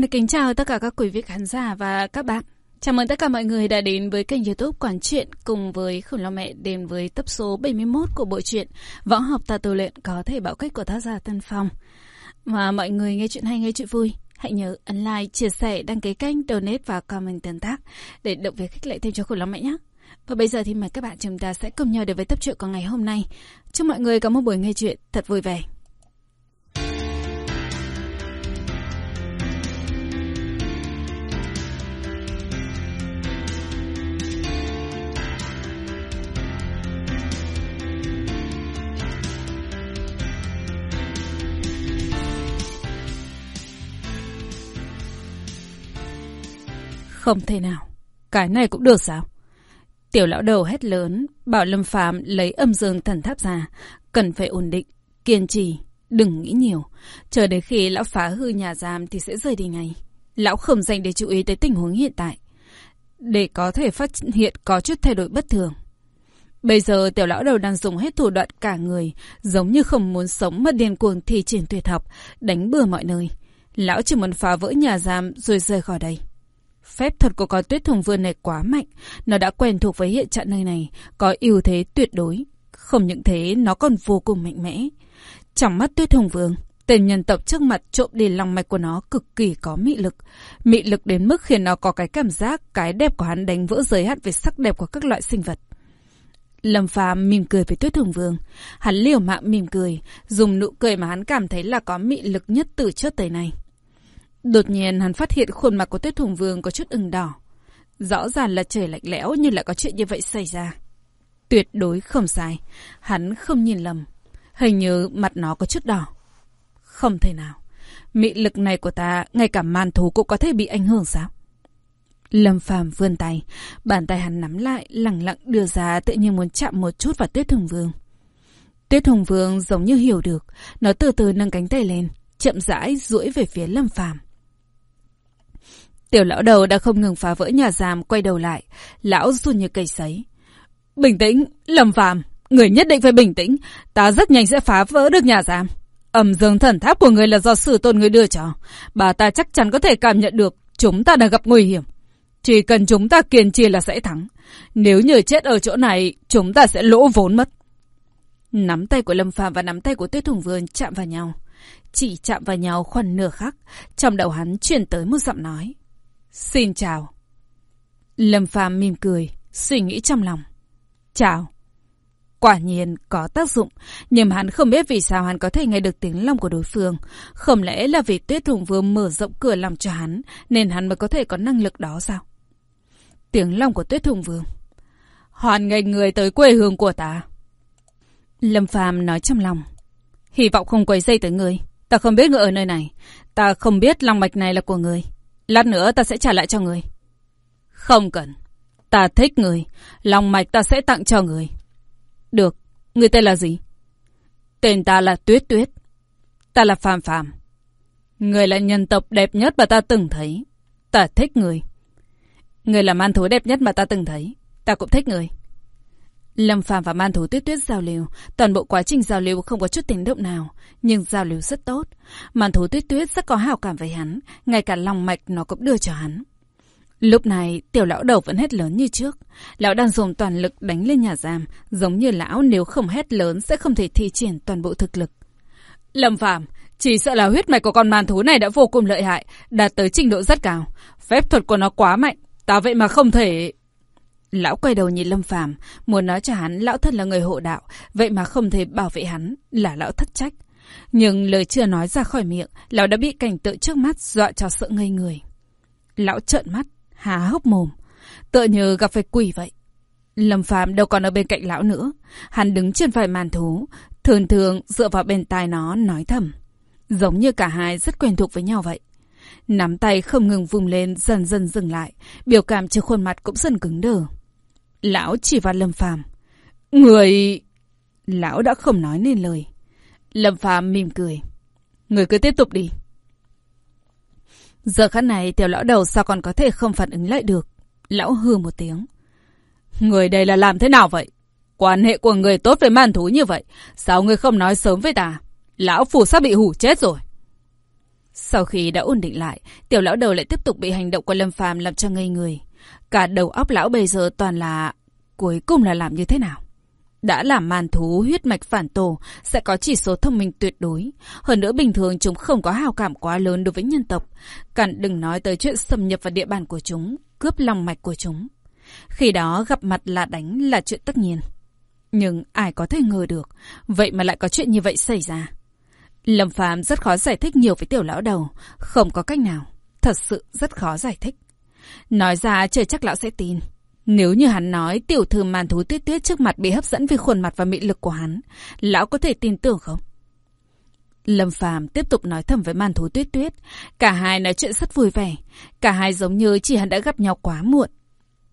Xin được kính chào tất cả các quý vị khán giả và các bạn. Chào mừng tất cả mọi người đã đến với kênh youtube Quản truyện cùng với Khủng Long Mẹ đến với tập số 71 của bộ truyện Võ học tà tu luyện có thể bảo cách của tác giả Tân Phong. Và mọi người nghe chuyện hay nghe chuyện vui, hãy nhớ ấn like, chia sẻ, đăng ký kênh, donate và comment tương tác để động viên khích lệ thêm cho Khủng Long Mẹ nhé. Và bây giờ thì mời các bạn chúng ta sẽ cùng nhau đến với tập truyện của ngày hôm nay. Chúc mọi người có một buổi nghe chuyện thật vui vẻ. Không thể nào. Cái này cũng được sao? Tiểu lão đầu hét lớn, bảo Lâm Phàm lấy âm dương thần tháp ra, cần phải ổn định, kiên trì, đừng nghĩ nhiều. Chờ đến khi lão phá hư nhà giam thì sẽ rời đi ngay. Lão không dành để chú ý tới tình huống hiện tại, để có thể phát hiện có chút thay đổi bất thường. Bây giờ tiểu lão đầu đang dùng hết thủ đoạn cả người, giống như không muốn sống mà điên cuồng thi triển tuyệt học, đánh bừa mọi nơi. Lão chỉ muốn phá vỡ nhà giam rồi rời khỏi đây. Phép thuật của con tuyết thùng vương này quá mạnh. Nó đã quen thuộc với hiện trạng nơi này, có ưu thế tuyệt đối. Không những thế, nó còn vô cùng mạnh mẽ. Trong mắt tuyết thùng vương, tên nhân tộc trước mặt trộm đi lòng mạch của nó cực kỳ có mị lực. Mị lực đến mức khiến nó có cái cảm giác cái đẹp của hắn đánh vỡ giới hạn về sắc đẹp của các loại sinh vật. Lâm Phàm mỉm cười với Tuyết hồng Vương. Hắn liều mạng mỉm cười, dùng nụ cười mà hắn cảm thấy là có mị lực nhất từ trước tới nay. Đột nhiên hắn phát hiện khuôn mặt của Tuyết thùng Vương có chút ửng đỏ. Rõ ràng là trời lạnh lẽo nhưng lại có chuyện như vậy xảy ra. Tuyệt đối không sai. Hắn không nhìn lầm. Hình như mặt nó có chút đỏ. Không thể nào. Mị lực này của ta, ngay cả man thú cũng có thể bị ảnh hưởng sao? Lâm Phàm vươn tay, bàn tay hắn nắm lại, lặng lặng đưa ra tự nhiên muốn chạm một chút vào Tuyết thùng Vương. Tuyết thùng Vương giống như hiểu được, nó từ từ nâng cánh tay lên, chậm rãi duỗi về phía Lâm Phàm. Tiểu lão đầu đã không ngừng phá vỡ nhà giam quay đầu lại. Lão run như cây sấy. Bình tĩnh, Lâm Phàm Người nhất định phải bình tĩnh. Ta rất nhanh sẽ phá vỡ được nhà giam. Ẩm dương thần tháp của người là do sử tôn người đưa cho. Bà ta chắc chắn có thể cảm nhận được chúng ta đang gặp nguy hiểm. Chỉ cần chúng ta kiên trì là sẽ thắng. Nếu như chết ở chỗ này, chúng ta sẽ lỗ vốn mất. Nắm tay của Lâm Phàm và nắm tay của Tuyết Hùng Vương chạm vào nhau. Chỉ chạm vào nhau khoảng nửa khắc, trong đầu hắn truyền tới một giọng nói. Xin chào. Lâm Phàm mỉm cười, suy nghĩ trong lòng. Chào. Quả nhiên có tác dụng, nhưng hắn không biết vì sao hắn có thể nghe được tiếng lòng của đối phương. Không lẽ là vì Tuyết thủng vừa mở rộng cửa lòng cho hắn, nên hắn mới có thể có năng lực đó sao? Tiếng lòng của Tuyết thủng Vương. Hoàn nghênh người tới quê hương của ta. Lâm Phàm nói trong lòng. Hy vọng không quấy dây tới người. Ta không biết người ở nơi này. Ta không biết lòng mạch này là của người. Lát nữa ta sẽ trả lại cho người. Không cần. Ta thích người. Lòng mạch ta sẽ tặng cho người. Được. Người tên là gì? Tên ta là Tuyết Tuyết. Ta là Phàm Phàm. Người là nhân tộc đẹp nhất mà ta từng thấy. Ta thích người. Người là man thú đẹp nhất mà ta từng thấy. Ta cũng thích người. Lâm Phàm và Man Thú Tuyết Tuyết giao lưu, toàn bộ quá trình giao lưu không có chút tiếng động nào, nhưng giao lưu rất tốt. Man Thú Tuyết Tuyết rất có hào cảm với hắn, ngay cả lòng mạch nó cũng đưa cho hắn. Lúc này, tiểu lão đầu vẫn hét lớn như trước. Lão đang dùng toàn lực đánh lên nhà giam, giống như lão nếu không hét lớn sẽ không thể thi triển toàn bộ thực lực. Lâm Phàm, chỉ sợ là huyết mạch của con man thú này đã vô cùng lợi hại, đạt tới trình độ rất cao. Phép thuật của nó quá mạnh, ta vậy mà không thể... Lão quay đầu nhìn Lâm Phàm, muốn nói cho hắn lão thân là người hộ đạo, vậy mà không thể bảo vệ hắn, là lão thất trách. Nhưng lời chưa nói ra khỏi miệng, lão đã bị cảnh tượng trước mắt dọa cho sợ ngây người. Lão trợn mắt, há hốc mồm, tựa như gặp phải quỷ vậy. Lâm Phàm đâu còn ở bên cạnh lão nữa, hắn đứng trên vai màn thú, thường thường dựa vào bên tai nó nói thầm, giống như cả hai rất quen thuộc với nhau vậy. Nắm tay không ngừng vùng lên dần dần dừng lại, biểu cảm trên khuôn mặt cũng dần cứng đờ. Lão chỉ vào Lâm Phàm. Người... Lão đã không nói nên lời. Lâm Phàm mỉm cười. Người cứ tiếp tục đi. Giờ khắc này tiểu lão đầu sao còn có thể không phản ứng lại được. Lão hư một tiếng. Người đây là làm thế nào vậy? Quan hệ của người tốt với man thú như vậy. Sao người không nói sớm với ta? Lão phủ sắp bị hủ chết rồi. Sau khi đã ổn định lại, tiểu lão đầu lại tiếp tục bị hành động của Lâm Phàm làm cho ngây người. Cả đầu óc lão bây giờ toàn là... Cuối cùng là làm như thế nào? Đã làm màn thú huyết mạch phản tổ sẽ có chỉ số thông minh tuyệt đối. Hơn nữa bình thường chúng không có hào cảm quá lớn đối với nhân tộc. Cẩn đừng nói tới chuyện xâm nhập vào địa bàn của chúng, cướp lòng mạch của chúng. Khi đó gặp mặt là đánh là chuyện tất nhiên. Nhưng ai có thể ngờ được, vậy mà lại có chuyện như vậy xảy ra. Lâm Phàm rất khó giải thích nhiều với tiểu lão đầu, không có cách nào, thật sự rất khó giải thích. Nói ra trời chắc lão sẽ tin. Nếu như hắn nói tiểu thư màn thú tuyết tuyết trước mặt bị hấp dẫn vì khuôn mặt và mị lực của hắn, lão có thể tin tưởng không? Lâm Phàm tiếp tục nói thầm với màn thú tuyết tuyết. Cả hai nói chuyện rất vui vẻ. Cả hai giống như chỉ hắn đã gặp nhau quá muộn.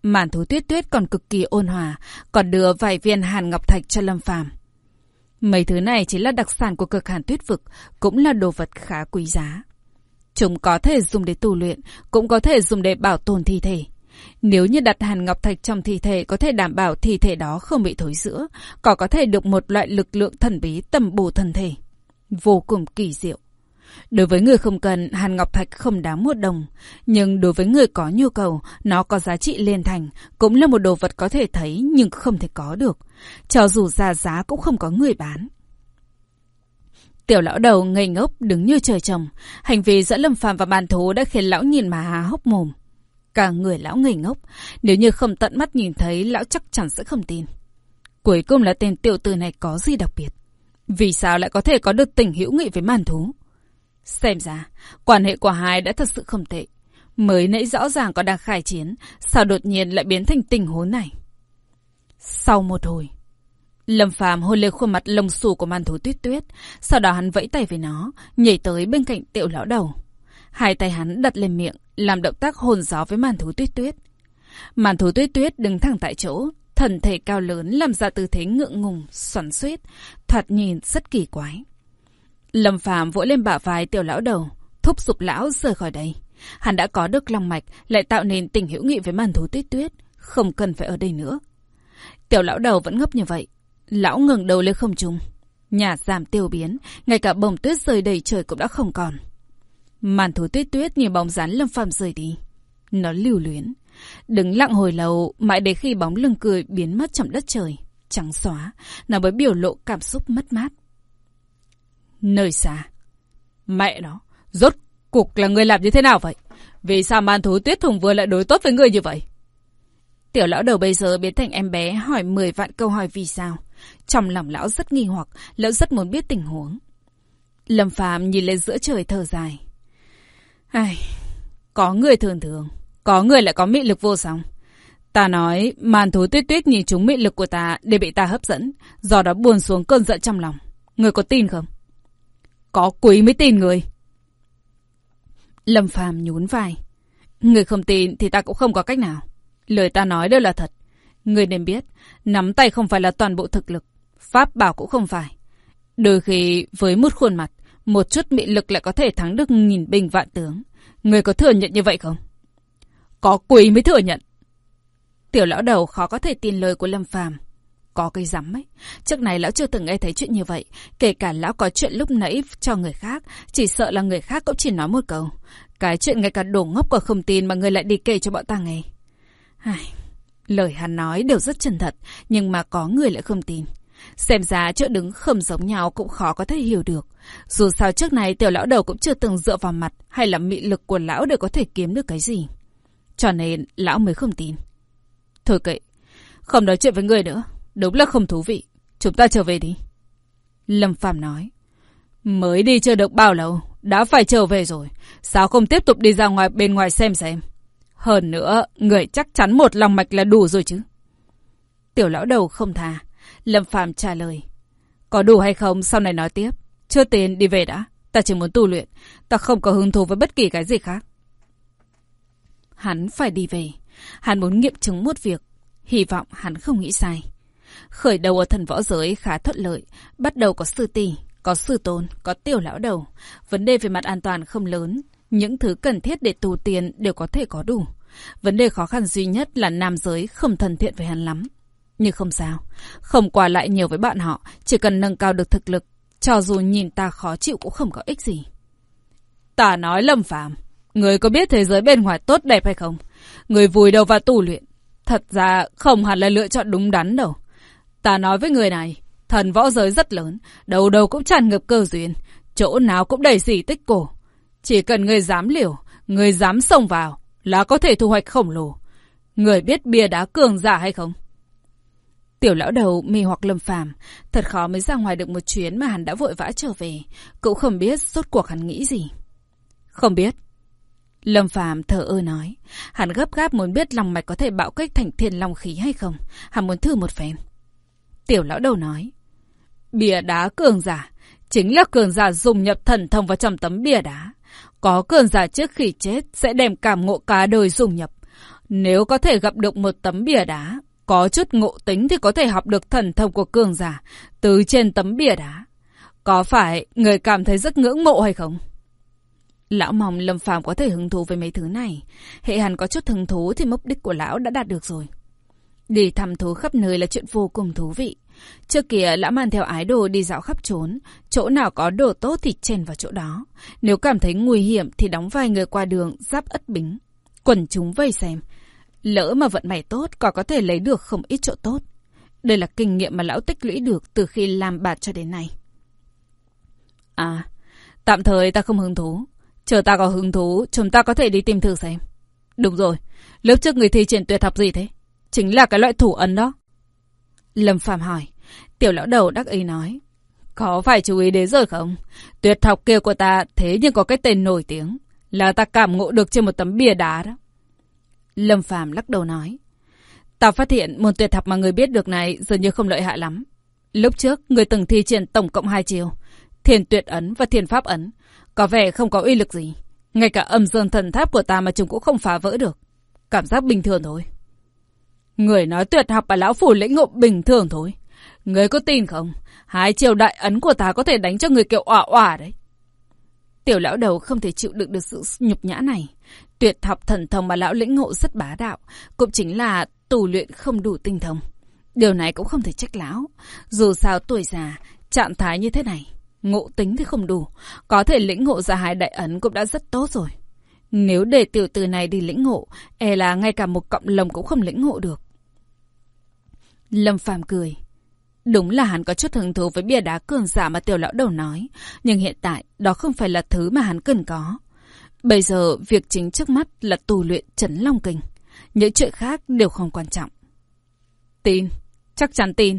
Màn thú tuyết tuyết còn cực kỳ ôn hòa, còn đưa vài viên hàn ngọc thạch cho Lâm Phàm. Mấy thứ này chính là đặc sản của cực hàn tuyết vực, cũng là đồ vật khá quý giá. Chúng có thể dùng để tu luyện, cũng có thể dùng để bảo tồn thi thể. Nếu như đặt hàn ngọc thạch trong thi thể có thể đảm bảo thi thể đó không bị thối rữa, còn có thể được một loại lực lượng thần bí tầm bổ thân thể. Vô cùng kỳ diệu. Đối với người không cần, hàn ngọc thạch không đáng một đồng. Nhưng đối với người có nhu cầu, nó có giá trị liên thành, cũng là một đồ vật có thể thấy nhưng không thể có được. Cho dù ra giá cũng không có người bán. Tiểu lão đầu ngây ngốc đứng như trời trồng. Hành vi giữa Lâm Phàm và bàn thú đã khiến lão nhìn mà há hốc mồm. Cả người lão ngây ngốc. Nếu như không tận mắt nhìn thấy, lão chắc chắn sẽ không tin. Cuối cùng là tên tiểu tử này có gì đặc biệt? Vì sao lại có thể có được tình hữu nghị với màn thú? Xem ra, quan hệ của hai đã thật sự không tệ. Mới nãy rõ ràng có đang khai chiến, sao đột nhiên lại biến thành tình huống này? Sau một hồi, Lâm Phàm hôn lên khuôn mặt lông xù của màn thú tuyết tuyết, sau đó hắn vẫy tay với nó, nhảy tới bên cạnh tiểu lão đầu. Hai tay hắn đặt lên miệng, làm động tác hồn gió với màn thú tuyết tuyết. Màn thú tuyết tuyết đứng thẳng tại chỗ, thần thể cao lớn làm ra tư thế ngượng ngùng, xoắn xuýt, thoạt nhìn rất kỳ quái. Lâm Phàm vỗ lên bả vai tiểu lão đầu, thúc giục lão rời khỏi đây. Hắn đã có được long mạch, lại tạo nên tình hữu nghị với màn thú tuyết tuyết, không cần phải ở đây nữa. Tiểu lão đầu vẫn ngấp như vậy, lão ngừng đầu lên không trung. Nhà giảm tiêu biến, ngay cả bông tuyết rơi đầy trời cũng đã không còn. Màn thú tuyết tuyết như bóng rắn Lâm Phàm rời đi. Nó lưu luyến. Đứng lặng hồi lâu, mãi đến khi bóng lưng cười biến mất trong đất trời. Trắng xóa, nó mới biểu lộ cảm xúc mất mát. Nơi xa. Mẹ nó, rốt cục là người làm như thế nào vậy? Vì sao màn thú tuyết thùng vừa lại đối tốt với người như vậy? Tiểu lão đầu bây giờ biến thành em bé hỏi 10 vạn câu hỏi vì sao. Trong lòng lão rất nghi hoặc, lão rất muốn biết tình huống. Lâm Phàm nhìn lên giữa trời thở dài. Ai, có người thường thường, có người lại có mị lực vô song. Ta nói, màn thú tuyết tuyết nhìn chúng mị lực của ta để bị ta hấp dẫn, do đó buồn xuống cơn giận trong lòng. Người có tin không? Có quý mới tin người. Lâm Phàm nhún vai. Người không tin thì ta cũng không có cách nào. Lời ta nói đều là thật. Người nên biết, nắm tay không phải là toàn bộ thực lực. Pháp bảo cũng không phải. Đôi khi với một khuôn mặt, một chút mị lực lại có thể thắng được nghìn binh vạn tướng. Người có thừa nhận như vậy không? Có quỷ mới thừa nhận. Tiểu lão đầu khó có thể tin lời của Lâm Phàm có cái rắm ấy. Trước này lão chưa từng nghe thấy chuyện như vậy. Kể cả lão có chuyện lúc nãy cho người khác. Chỉ sợ là người khác cũng chỉ nói một câu. Cái chuyện ngay cả đồ ngốc còn không tin mà người lại đi kể cho bọn ta nghe. Ai... Lời hắn nói đều rất chân thật, nhưng mà có người lại không tin. Xem ra chỗ đứng không giống nhau cũng khó có thể hiểu được. Dù sao trước này tiểu lão đầu cũng chưa từng dựa vào mặt hay là mị lực của lão để có thể kiếm được cái gì. Cho nên lão mới không tin. Thôi kệ, không nói chuyện với người nữa. Đúng là không thú vị. Chúng ta trở về đi. Lâm Phàm nói. Mới đi chưa được bao lâu, đã phải trở về rồi. Sao không tiếp tục đi ra ngoài bên ngoài xem xem. Hơn nữa, người chắc chắn một lòng mạch là đủ rồi chứ. Tiểu lão đầu không thà. Lâm Phàm trả lời. Có đủ hay không sau này nói tiếp. Chưa tiền đi về đã. Ta chỉ muốn tu luyện. Ta không có hứng thú với bất kỳ cái gì khác. Hắn phải đi về. Hắn muốn nghiệm chứng một việc. Hy vọng hắn không nghĩ sai. Khởi đầu ở thần võ giới khá thuận lợi. Bắt đầu có sư tỷ, có sư tôn, có tiểu lão đầu. Vấn đề về mặt an toàn không lớn. Những thứ cần thiết để tù tiền đều có thể có đủ. Vấn đề khó khăn duy nhất là nam giới không thân thiện với hắn lắm. Nhưng không sao. Không qua lại nhiều với bạn họ, chỉ cần nâng cao được thực lực. Cho dù nhìn ta khó chịu cũng không có ích gì. Ta nói Lâm Phàm, người có biết thế giới bên ngoài tốt đẹp hay không? Người vùi đầu vào tu luyện. Thật ra không hẳn là lựa chọn đúng đắn đâu. Ta nói với người này, thần võ giới rất lớn, đầu đầu cũng tràn ngập cơ duyên, chỗ nào cũng đầy dì tích cổ. Chỉ cần người dám liều, người dám xông vào, là có thể thu hoạch khổng lồ. Người biết bia đá cường giả hay không? Tiểu lão đầu mì hoặc lâm phàm, thật khó mới ra ngoài được một chuyến mà hắn đã vội vã trở về, cũng không biết suốt cuộc hắn nghĩ gì. Không biết. Lâm phàm thở ơ nói, hắn gấp gáp muốn biết lòng mạch có thể bạo kích thành thiên long khí hay không, hắn muốn thử một phen. Tiểu lão đầu nói, bia đá cường giả, chính là cường giả dùng nhập thần thông vào trong tấm bia đá. Có cường giả trước khi chết sẽ đem cảm ngộ cả đời dùng nhập. Nếu có thể gặp được một tấm bìa đá, có chút ngộ tính thì có thể học được thần thông của cường giả từ trên tấm bìa đá. Có phải người cảm thấy rất ngưỡng mộ hay không? Lão mong Lâm Phàm có thể hứng thú với mấy thứ này. Hệ hẳn có chút hứng thú thì mục đích của lão đã đạt được rồi. Đi thăm thú khắp nơi là chuyện vô cùng thú vị. Trước kia lão mang theo ái đồ đi dạo khắp trốn. Chỗ nào có đồ tốt thì chèn vào chỗ đó. Nếu cảm thấy nguy hiểm thì đóng vai người qua đường giáp ất bính. Quần chúng vây xem. Lỡ mà vận may tốt còn có thể lấy được không ít chỗ tốt. Đây là kinh nghiệm mà lão tích lũy được từ khi làm bạt cho đến nay. À, tạm thời ta không hứng thú. Chờ ta có hứng thú, chúng ta có thể đi tìm thử xem. Đúng rồi, lớp trước người thi triển tuyệt học gì thế? Chính là cái loại thủ ấn đó. Lâm Phạm hỏi. Tiểu lão đầu đắc ý nói. Có phải chú ý đến rồi không? Tuyệt học kia của ta thế nhưng có cái tên nổi tiếng. Là ta cảm ngộ được trên một tấm bia đá đó. Lâm Phạm lắc đầu nói. Ta phát hiện môn tuyệt học mà người biết được này dường như không lợi hại lắm. Lúc trước, người từng thi triển tổng cộng hai chiều. Thiền tuyệt ấn và thiền pháp ấn. Có vẻ không có uy lực gì. Ngay cả âm dương thần tháp của ta mà chúng cũng không phá vỡ được. Cảm giác bình thường thôi. Người nói tuyệt học và lão phủ lĩnh ngộ bình thường thôi. Người có tin không? Hai chiều đại ấn của ta có thể đánh cho người kiểu ỏa ỏa đấy. Tiểu lão đầu không thể chịu đựng được sự nhục nhã này. Tuyệt học thần thông mà lão lĩnh ngộ rất bá đạo, cũng chính là tù luyện không đủ tinh thông. Điều này cũng không thể trách lão. Dù sao tuổi già, trạng thái như thế này, ngộ tính thì không đủ. Có thể lĩnh ngộ ra hai đại ấn cũng đã rất tốt rồi. Nếu để tiểu tử này đi lĩnh ngộ, e là ngay cả một cộng lồng cũng không lĩnh ngộ được. Lâm Phàm cười. Đúng là hắn có chút hứng thú với bia đá cường giả mà tiểu lão đầu nói. Nhưng hiện tại, đó không phải là thứ mà hắn cần có. Bây giờ, việc chính trước mắt là tù luyện chấn long kinh. Những chuyện khác đều không quan trọng. Tin. Chắc chắn tin.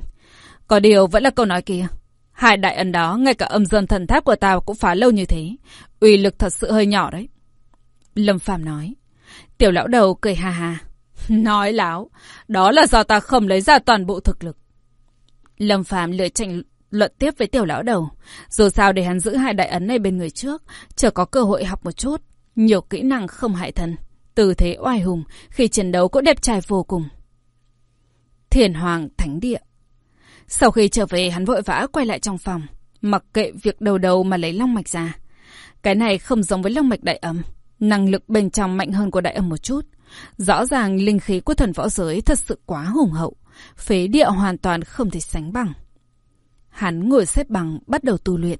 Có điều vẫn là câu nói kia. Hai đại ân đó, ngay cả âm dân thần tháp của tao cũng phá lâu như thế. uy lực thật sự hơi nhỏ đấy. Lâm Phàm nói. Tiểu lão đầu cười ha ha. Nói láo, đó là do ta không lấy ra toàn bộ thực lực. Lâm Phàm lựa tranh luận tiếp với tiểu lão đầu. Dù sao để hắn giữ hai đại ấn này bên người trước, chờ có cơ hội học một chút. Nhiều kỹ năng không hại thân. Từ thế oai hùng, khi chiến đấu cũng đẹp trai vô cùng. Thiền Hoàng Thánh Địa Sau khi trở về hắn vội vã quay lại trong phòng, mặc kệ việc đầu đầu mà lấy long mạch ra. Cái này không giống với long mạch đại âm, năng lực bên trong mạnh hơn của đại âm một chút. Rõ ràng linh khí của thần võ giới thật sự quá hùng hậu, phế địa hoàn toàn không thể sánh bằng. Hắn ngồi xếp bằng bắt đầu tu luyện.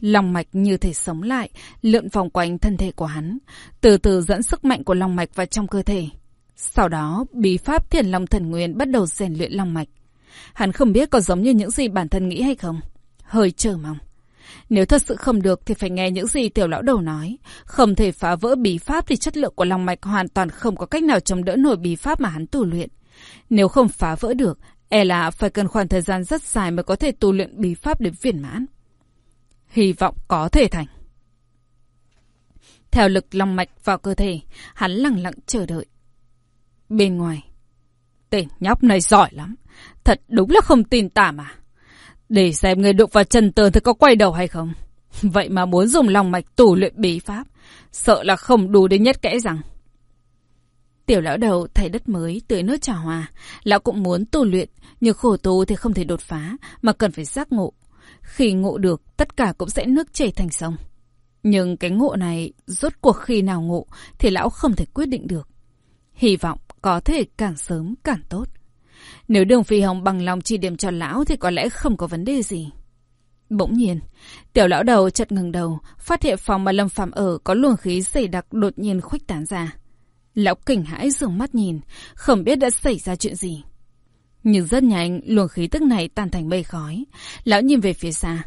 Lòng mạch như thể sống lại, lượn vòng quanh thân thể của hắn, từ từ dẫn sức mạnh của lòng mạch vào trong cơ thể. Sau đó, bí pháp thiền long thần nguyên bắt đầu rèn luyện lòng mạch. Hắn không biết có giống như những gì bản thân nghĩ hay không. Hơi chờ mong. Nếu thật sự không được thì phải nghe những gì tiểu lão đầu nói. Không thể phá vỡ bí pháp thì chất lượng của lòng mạch hoàn toàn không có cách nào chống đỡ nổi bí pháp mà hắn tu luyện. Nếu không phá vỡ được, e là phải cần khoảng thời gian rất dài mới có thể tu luyện bí pháp đến viên mãn. Hy vọng có thể thành. Theo lực lòng mạch vào cơ thể, hắn lặng lặng chờ đợi. Bên ngoài, tên nhóc này giỏi lắm. Thật đúng là không tin tả mà. Để xem người đụng vào chân tường thì có quay đầu hay không. Vậy mà muốn dùng lòng mạch tủ luyện bí pháp. Sợ là không đủ đến nhất kẽ rằng. Tiểu lão đầu thay đất mới tưới nước trà hòa. Lão cũng muốn tu luyện, nhưng khổ tu thì không thể đột phá, mà cần phải giác ngộ. Khi ngộ được, tất cả cũng sẽ nước chảy thành sông. Nhưng cái ngộ này, rốt cuộc khi nào ngộ, thì lão không thể quyết định được. Hy vọng có thể càng sớm càng tốt. Nếu đường phi hồng bằng lòng chỉ điểm cho lão thì có lẽ không có vấn đề gì. Bỗng nhiên, tiểu lão đầu chợt ngừng đầu, phát hiện phòng mà Lâm Phạm ở có luồng khí dày đặc đột nhiên khuếch tán ra. Lão kinh hãi dường mắt nhìn, không biết đã xảy ra chuyện gì. Nhưng rất nhanh, luồng khí tức này tan thành mây khói. Lão nhìn về phía xa.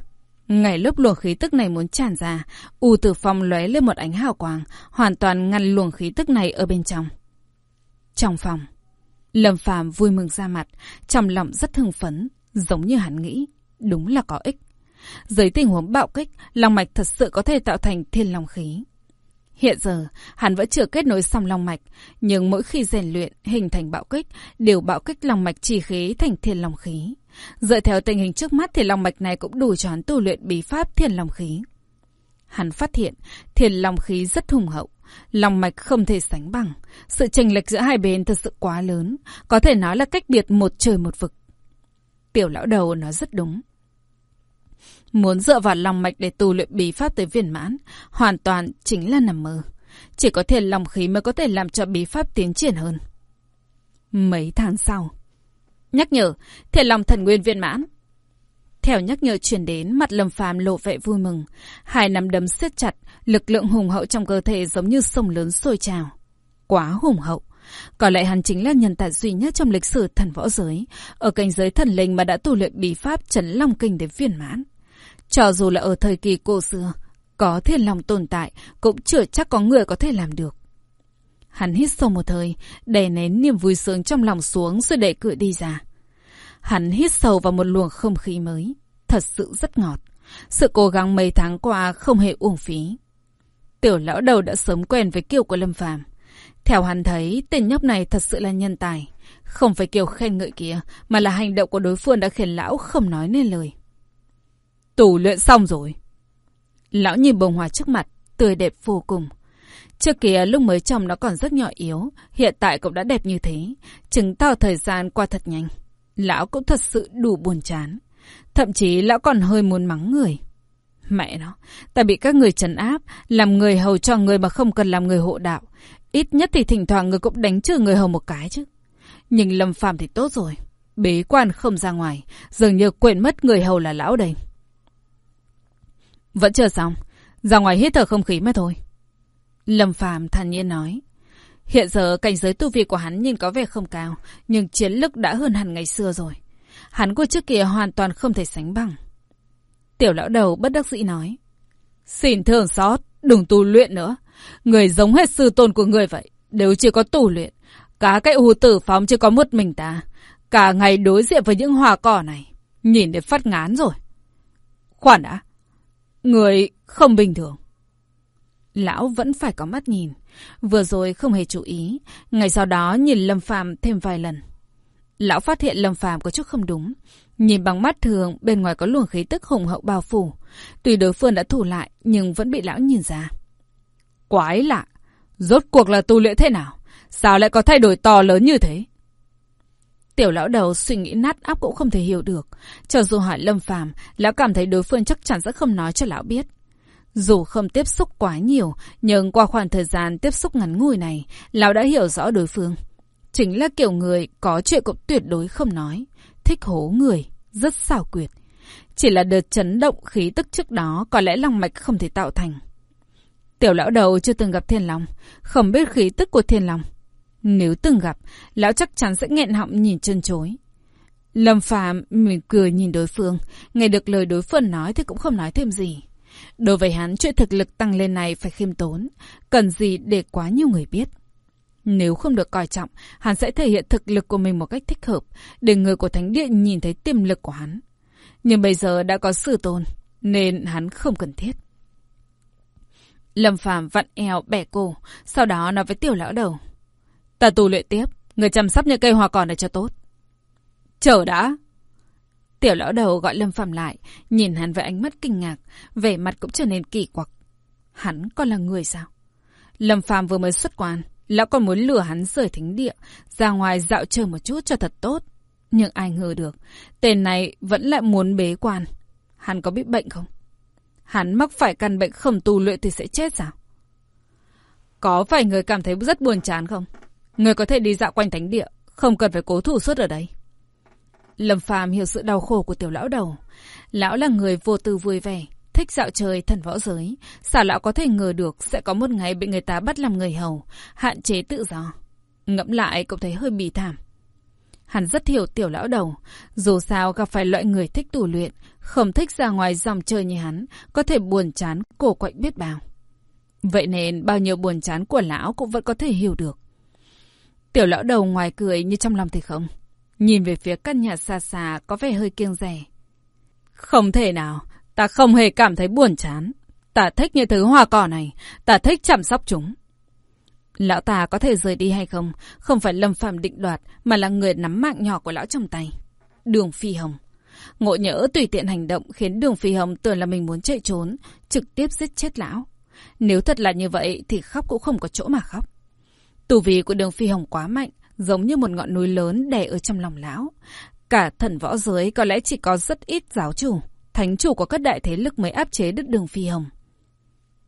Ngay lúc luồng khí tức này muốn tràn ra, U Tử Phong lóe lên một ánh hào quang, hoàn toàn ngăn luồng khí tức này ở bên trong. Trong phòng, Lâm Phàm vui mừng ra mặt, trong lòng rất hưng phấn, giống như hắn nghĩ, đúng là có ích. Dưới tình huống bạo kích, lòng mạch thật sự có thể tạo thành thiên long khí. Hiện giờ, hắn vẫn chưa kết nối xong long mạch, nhưng mỗi khi rèn luyện hình thành bạo kích, đều bạo kích long mạch chỉ khí thành thiên long khí. Dựa theo tình hình trước mắt thì long mạch này cũng đủ cho hắn tu luyện bí pháp thiên long khí. Hắn phát hiện thiên long khí rất hùng hậu, lòng mạch không thể sánh bằng. Sự chênh lệch giữa hai bên thật sự quá lớn, có thể nói là cách biệt một trời một vực. Tiểu lão đầu nói rất đúng. Muốn dựa vào lòng mạch để tu luyện bí pháp tới viên mãn, hoàn toàn chính là nằm mơ. Chỉ có thể lòng khí mới có thể làm cho bí pháp tiến triển hơn. Mấy tháng sau. Nhắc nhở, thiền lòng thần nguyên viên mãn. Theo nhắc nhở chuyển đến, mặt lâm phàm lộ vẻ vui mừng. Hai nắm đấm siết chặt, lực lượng hùng hậu trong cơ thể giống như sông lớn sôi trào. Quá hùng hậu. Có lẽ hắn chính là nhân tài duy nhất trong lịch sử thần võ giới, ở cảnh giới thần linh mà đã tu luyện bí pháp chấn long kinh đến viên mãn. Cho dù là ở thời kỳ cổ xưa, có thiên lòng tồn tại, cũng chưa chắc có người có thể làm được. Hắn hít sâu một hơi, đè nén niềm vui sướng trong lòng xuống rồi đẩy cửa đi ra. Hắn hít sâu vào một luồng không khí mới. Thật sự rất ngọt. Sự cố gắng mấy tháng qua không hề uổng phí. Tiểu lão đầu đã sớm quen với kiều của Lâm Phàm. Theo hắn thấy, tên nhóc này thật sự là nhân tài. Không phải kiều khen ngợi kia, mà là hành động của đối phương đã khiến lão không nói nên lời. Tủ luyện xong rồi. Lão nhìn bông hoa trước mặt, tươi đẹp vô cùng. Trước kia lúc mới chồng nó còn rất nhỏ yếu, hiện tại cũng đã đẹp như thế. Chứng tỏ thời gian qua thật nhanh. Lão cũng thật sự đủ buồn chán. Thậm chí lão còn hơi muốn mắng người. Mẹ nó, ta bị các người trấn áp, làm người hầu cho người mà không cần làm người hộ đạo. Ít nhất thì thỉnh thoảng người cũng đánh trừ người hầu một cái chứ. Nhưng Lâm Phàm thì tốt rồi. Bế quan không ra ngoài, dường như quên mất người hầu là lão đây. Vẫn chưa xong, ra ngoài hít thở không khí mà thôi. Lâm Phàm thản nhiên nói. Hiện giờ cảnh giới tu vi của hắn nhìn có vẻ không cao, nhưng chiến lực đã hơn hẳn ngày xưa rồi. Hắn của trước kia hoàn toàn không thể sánh bằng. Tiểu lão đầu bất đắc dĩ nói. Xin thương xót, đừng tu luyện nữa. Người giống hết sư tôn của người vậy, đều chỉ có tu luyện. Cả cái u tử phóng chưa có mất mình ta. Cả ngày đối diện với những hòa cỏ này, nhìn để phát ngán rồi. khoản đã, người không bình thường. Lão vẫn phải có mắt nhìn. Vừa rồi không hề chú ý, ngày sau đó nhìn Lâm Phàm thêm vài lần. Lão phát hiện Lâm Phàm có chút không đúng. Nhìn bằng mắt thường, bên ngoài có luồng khí tức hùng hậu bao phủ. Tuy đối phương đã thủ lại, nhưng vẫn bị lão nhìn ra. Quái lạ! Rốt cuộc là tu luyện thế nào? Sao lại có thay đổi to lớn như thế? Tiểu lão đầu suy nghĩ nát áp cũng không thể hiểu được. Cho dù hỏi Lâm Phàm, lão cảm thấy đối phương chắc chắn sẽ không nói cho lão biết. Dù không tiếp xúc quá nhiều, nhưng qua khoảng thời gian tiếp xúc ngắn ngủi này, lão đã hiểu rõ đối phương. Chính là kiểu người có chuyện cũng tuyệt đối không nói, thích hố người, rất xảo quyệt. Chỉ là đợt chấn động khí tức trước đó có lẽ lòng mạch không thể tạo thành. Tiểu lão đầu chưa từng gặp thiên long, không biết khí tức của thiên long. Nếu từng gặp, lão chắc chắn sẽ nghẹn họng nhìn chân chối. Lâm Phàm mỉm cười nhìn đối phương, nghe được lời đối phương nói thì cũng không nói thêm gì. Đối với hắn, chuyện thực lực tăng lên này phải khiêm tốn, cần gì để quá nhiều người biết. Nếu không được coi trọng, hắn sẽ thể hiện thực lực của mình một cách thích hợp, để người của Thánh Điện nhìn thấy tiềm lực của hắn. Nhưng bây giờ đã có sự tôn, nên hắn không cần thiết. Lâm Phàm vặn eo bẻ cổ, sau đó nói với tiểu lão đầu. Ta tu luyện tiếp, người chăm sóc những cây hoa cỏ này cho tốt. Chờ đã. Tiểu lão đầu gọi Lâm Phàm lại, nhìn hắn với ánh mắt kinh ngạc, vẻ mặt cũng trở nên kỳ quặc. Hắn còn là người sao? Lâm Phàm vừa mới xuất quan, lão còn muốn lừa hắn rời thính địa, ra ngoài dạo chơi một chút cho thật tốt. Nhưng ai ngờ được, tên này vẫn lại muốn bế quan. Hắn có bị bệnh không? Hắn mắc phải căn bệnh không tu luyện thì sẽ chết sao? Có phải người cảm thấy rất buồn chán không? Người có thể đi dạo quanh thánh địa, không cần phải cố thủ suốt ở đây. Lâm Phàm hiểu sự đau khổ của tiểu lão đầu. Lão là người vô tư vui vẻ, thích dạo chơi thần võ giới. Sao lão có thể ngờ được sẽ có một ngày bị người ta bắt làm người hầu, hạn chế tự do. Ngẫm lại cũng thấy hơi bì thảm. Hắn rất hiểu tiểu lão đầu, dù sao gặp phải loại người thích tù luyện, không thích ra ngoài dòng chơi như hắn, có thể buồn chán, cổ quạnh biết bao. Vậy nên bao nhiêu buồn chán của lão cũng vẫn có thể hiểu được. Tiểu lão đầu ngoài cười như trong lòng thì không. Nhìn về phía căn nhà xa xa có vẻ hơi kiêng rẻ. Không thể nào, ta không hề cảm thấy buồn chán. Ta thích những thứ hoa cỏ này, ta thích chăm sóc chúng. Lão ta có thể rời đi hay không, không phải lâm phạm định đoạt, mà là người nắm mạng nhỏ của lão trong tay. Đường Phi Hồng. Ngộ nhỡ tùy tiện hành động khiến Đường Phi Hồng tưởng là mình muốn chạy trốn, trực tiếp giết chết lão. Nếu thật là như vậy thì khóc cũng không có chỗ mà khóc. Tù vì của Đường Phi Hồng quá mạnh, giống như một ngọn núi lớn đè ở trong lòng lão. Cả thần võ giới có lẽ chỉ có rất ít giáo chủ, thánh chủ của các đại thế lực mới áp chế được Đường Phi Hồng.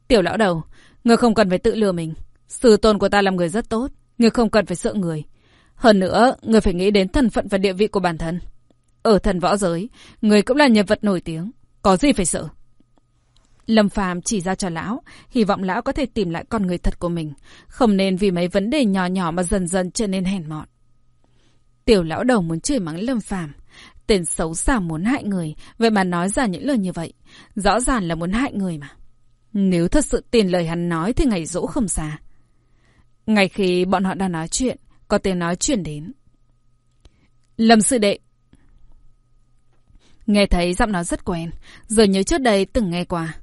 Tiểu lão đầu, người không cần phải tự lừa mình. Sư tôn của ta làm người rất tốt, người không cần phải sợ người. Hơn nữa, người phải nghĩ đến thân phận và địa vị của bản thân. Ở thần võ giới, người cũng là nhân vật nổi tiếng, có gì phải sợ. Lâm Phàm chỉ ra cho lão, hy vọng lão có thể tìm lại con người thật của mình, không nên vì mấy vấn đề nhỏ nhỏ mà dần dần trở nên hèn mọn. Tiểu lão đầu muốn chửi mắng Lâm Phàm, tên xấu xa muốn hại người, vậy mà nói ra những lời như vậy, rõ ràng là muốn hại người mà. Nếu thật sự tin lời hắn nói thì ngày dỗ không xa. Ngay khi bọn họ đang nói chuyện, có tiếng nói chuyển đến. Lâm sư đệ. Nghe thấy giọng nói rất quen, giờ nhớ trước đây từng nghe qua.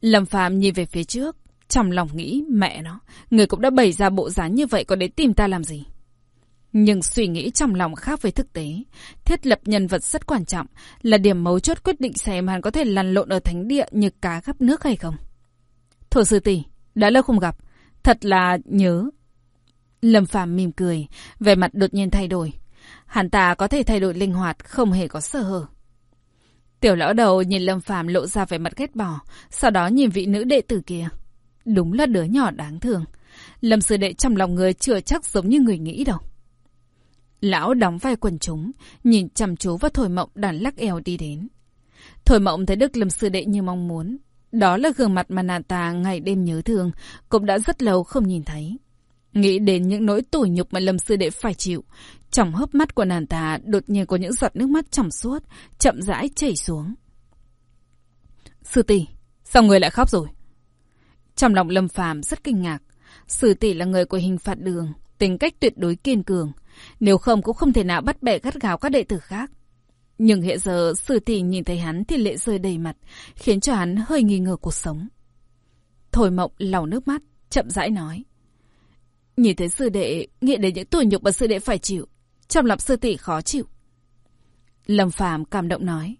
Lâm Phạm nhìn về phía trước, trong lòng nghĩ mẹ nó, người cũng đã bày ra bộ dáng như vậy có đến tìm ta làm gì. Nhưng suy nghĩ trong lòng khác với thực tế, thiết lập nhân vật rất quan trọng, là điểm mấu chốt quyết định xem hắn có thể lăn lộn ở thánh địa như cá gắp nước hay không. Thổ sư tỷ, đã lâu không gặp, Thật là nhớ. Lâm Phàm mỉm cười, vẻ mặt đột nhiên thay đổi. Hắn ta có thể thay đổi linh hoạt, không hề có sơ hở. Tiểu lão đầu nhìn Lâm Phàm lộ ra vẻ mặt ghét bỏ, sau đó nhìn vị nữ đệ tử kia. Đúng là đứa nhỏ đáng thương. Lâm sư đệ trong lòng người chưa chắc giống như người nghĩ đâu. Lão đóng vai quần chúng, nhìn chăm chú và Thổi Mộng đàn lắc eo đi đến. Thổi Mộng thấy Đức Lâm sư đệ như mong muốn, đó là gương mặt mà nàng ta ngày đêm nhớ thương, cũng đã rất lâu không nhìn thấy. Nghĩ đến những nỗi tủi nhục mà Lâm Sư Đệ phải chịu, trong hốc mắt của nàng ta đột nhiên có những giọt nước mắt trong suốt, chậm rãi chảy xuống. Sư tỷ, sao người lại khóc rồi? Trong lòng Lâm Phàm rất kinh ngạc. Sư tỷ là người của hình phạt đường, tính cách tuyệt đối kiên cường. Nếu không cũng không thể nào bắt bẻ gắt gào các đệ tử khác. Nhưng hiện giờ sư tỷ nhìn thấy hắn thì lệ rơi đầy mặt, khiến cho hắn hơi nghi ngờ cuộc sống. Thôi mộng lau nước mắt, chậm rãi nói. Nhìn thấy sư đệ, nghĩ đến những tủi nhục mà sư đệ phải chịu. Trong lòng sư tỷ khó chịu. Lâm Phàm cảm động nói.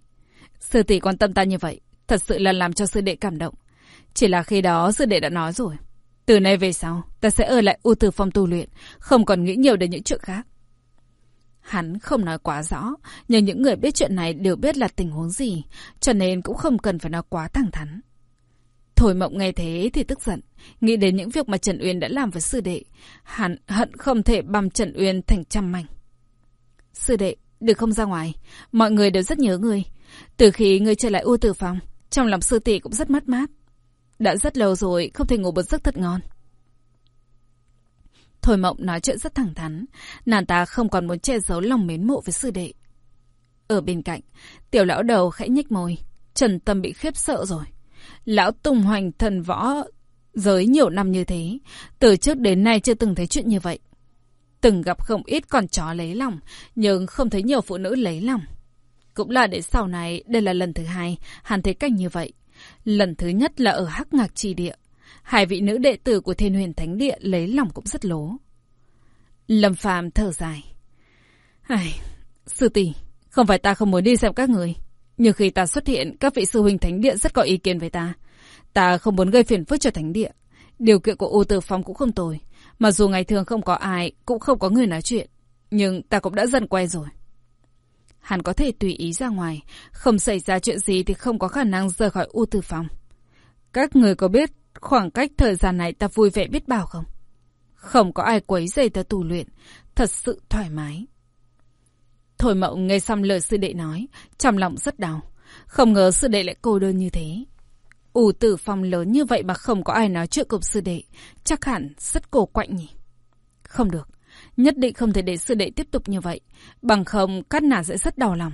Sư tỷ quan tâm ta như vậy, thật sự là làm cho sư đệ cảm động. Chỉ là khi đó sư đệ đã nói rồi. Từ nay về sau, ta sẽ ở lại ưu Tử Phong tu luyện, không còn nghĩ nhiều đến những chuyện khác. Hắn không nói quá rõ, nhưng những người biết chuyện này đều biết là tình huống gì, cho nên cũng không cần phải nói quá thẳng thắn. Thôi mộng nghe thế thì tức giận, nghĩ đến những việc mà Trần Uyên đã làm với sư đệ. Hắn hận không thể băm Trần Uyên thành trăm mảnh. Sư đệ, được không ra ngoài, mọi người đều rất nhớ người. Từ khi người trở lại u tử phòng, trong lòng sư tỷ cũng rất mất mát. Đã rất lâu rồi, không thể ngủ một giấc thật ngon. Thôi mộng nói chuyện rất thẳng thắn, nàng ta không còn muốn che giấu lòng mến mộ với sư đệ. Ở bên cạnh, tiểu lão đầu khẽ nhếch môi, trần tâm bị khiếp sợ rồi. Lão tung hoành thần võ giới nhiều năm như thế, từ trước đến nay chưa từng thấy chuyện như vậy. Từng gặp không ít con chó lấy lòng, nhưng không thấy nhiều phụ nữ lấy lòng. Cũng là để sau này, đây là lần thứ hai, hắn thấy cảnh như vậy. Lần thứ nhất là ở Hắc Ngạc Trì Địa. Hai vị nữ đệ tử của Thiên Huyền Thánh Địa lấy lòng cũng rất lố. Lâm Phàm thở dài. Ai, sư tỷ, không phải ta không muốn đi xem các người. Nhưng khi ta xuất hiện, các vị sư huynh Thánh Địa rất có ý kiến với ta. Ta không muốn gây phiền phức cho Thánh Địa. Điều kiện của U Tử Phong cũng không tồi. mà dù ngày thường không có ai, cũng không có người nói chuyện. Nhưng ta cũng đã dần quen rồi. Hắn có thể tùy ý ra ngoài. Không xảy ra chuyện gì thì không có khả năng rời khỏi U Tử Phong. Các người có biết Khoảng cách thời gian này ta vui vẻ biết bao không? Không có ai quấy rầy ta tù luyện, thật sự thoải mái. Thôi mộng nghe xong lời sư đệ nói, trong lòng rất đau. Không ngờ sư đệ lại cô đơn như thế. ủ tử phòng lớn như vậy mà không có ai nói chuyện cùng sư đệ. Chắc hẳn rất cổ quạnh nhỉ. Không được. Nhất định không thể để sư đệ tiếp tục như vậy. Bằng không, Cát Nà sẽ rất đau lòng.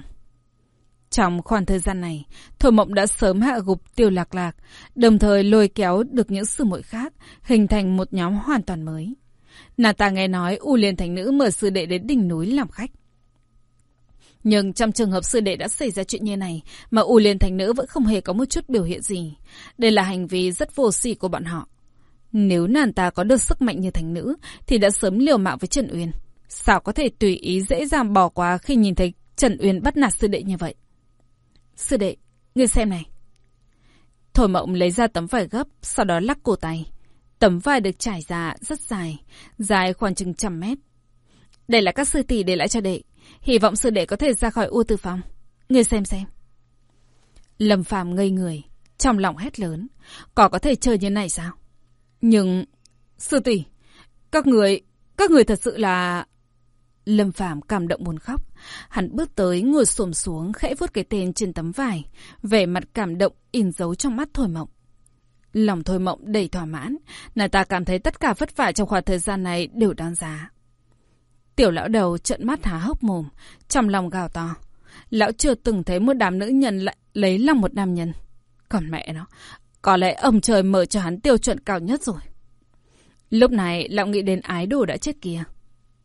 Trong khoảng thời gian này, Thổ Mộng đã sớm hạ gục tiêu lạc lạc, đồng thời lôi kéo được những sư muội khác, hình thành một nhóm hoàn toàn mới. Nàng ta nghe nói U Liên Thành Nữ mời sư đệ đến đỉnh núi làm khách. Nhưng trong trường hợp sư đệ đã xảy ra chuyện như này, mà U Liên Thành Nữ vẫn không hề có một chút biểu hiện gì. Đây là hành vi rất vô sỉ của bọn họ. Nếu nàng ta có được sức mạnh như thành nữ, thì đã sớm liều mạng với Trần Uyên. Sao có thể tùy ý dễ dàng bỏ qua khi nhìn thấy Trần Uyên bắt nạt sư đệ như vậy? Sư đệ, ngươi xem này. Thổi mộng lấy ra tấm vải gấp, sau đó lắc cổ tay. Tấm vải được trải ra rất dài, dài khoảng chừng trăm mét. Đây là các sư tỷ để lại cho đệ. Hy vọng sư đệ có thể ra khỏi u tư phòng. Ngươi xem xem. Lâm phàm ngây người, trong lòng hét lớn. Có có thể chơi như này sao? Nhưng... Sư tỷ, các người... Các người thật sự là... Lâm Phàm cảm động muốn khóc. Hắn bước tới ngồi xổm xuống khẽ vuốt cái tên trên tấm vải. Vẻ mặt cảm động in dấu trong mắt Thôi Mộng. Lòng Thôi Mộng đầy thỏa mãn. Nàng ta cảm thấy tất cả vất vả trong khoảng thời gian này đều đáng giá. Tiểu lão đầu trợn mắt há hốc mồm, trong lòng gào to. Lão chưa từng thấy một đám nữ nhân lại lấy lòng một nam nhân. Còn mẹ nó, có lẽ ông trời mở cho hắn tiêu chuẩn cao nhất rồi. Lúc này, lão nghĩ đến ái đồ đã chết kia.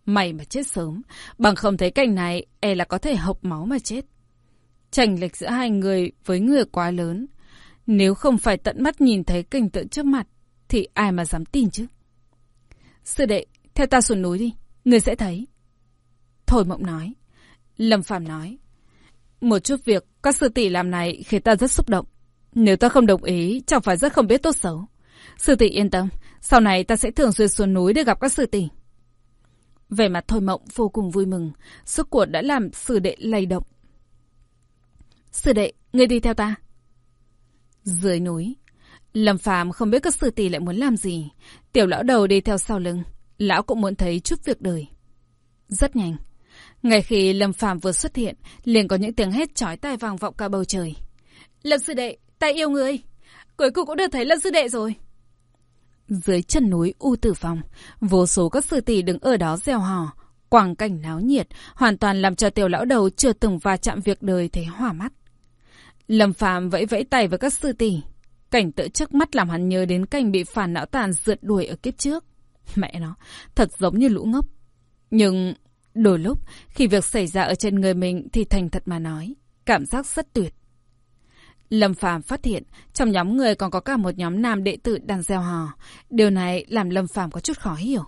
Mày mà chết sớm, bằng không thấy cảnh này, e là có thể hộc máu mà chết. Chênh lệch giữa hai người với người quá lớn. Nếu không phải tận mắt nhìn thấy cảnh tượng trước mặt, thì ai mà dám tin chứ? Sư đệ, theo ta xuống núi đi, người sẽ thấy. Thôi mộng nói. Lâm Phàm nói. Một chút việc các sư tỷ làm này khiến ta rất xúc động. Nếu ta không đồng ý, chẳng phải rất không biết tốt xấu. Sư tỷ yên tâm, sau này ta sẽ thường xuyên xuống núi để gặp các sư tỷ. Về mặt Thôi Mộng vô cùng vui mừng, sức của đã làm sư đệ lay động. Sư đệ, ngươi đi theo ta. Dưới núi, Lâm Phàm không biết các sư tỷ lại muốn làm gì. Tiểu lão đầu đi theo sau lưng, lão cũng muốn thấy chút việc đời. Rất nhanh, ngay khi Lâm Phàm vừa xuất hiện, liền có những tiếng hét chói tai vang vọng cả bầu trời. Lâm sư đệ, ta yêu ngươi. Cuối cùng cũng được thấy Lâm sư đệ rồi. Dưới chân núi U Tử Phong, vô số các sư tỷ đứng ở đó gieo hò, quảng cảnh náo nhiệt, hoàn toàn làm cho tiểu lão đầu chưa từng va chạm việc đời thấy hỏa mắt. Lâm Phạm vẫy vẫy tay với các sư tỷ, cảnh tượng trước mắt làm hắn nhớ đến cảnh bị phản não tàn rượt đuổi ở kiếp trước. Mẹ nó, thật giống như lũ ngốc. Nhưng đôi lúc, khi việc xảy ra ở trên người mình thì thành thật mà nói, cảm giác rất tuyệt. Lâm Phàm phát hiện trong nhóm người còn có cả một nhóm nam đệ tử đang gieo hò. Điều này làm Lâm Phàm có chút khó hiểu.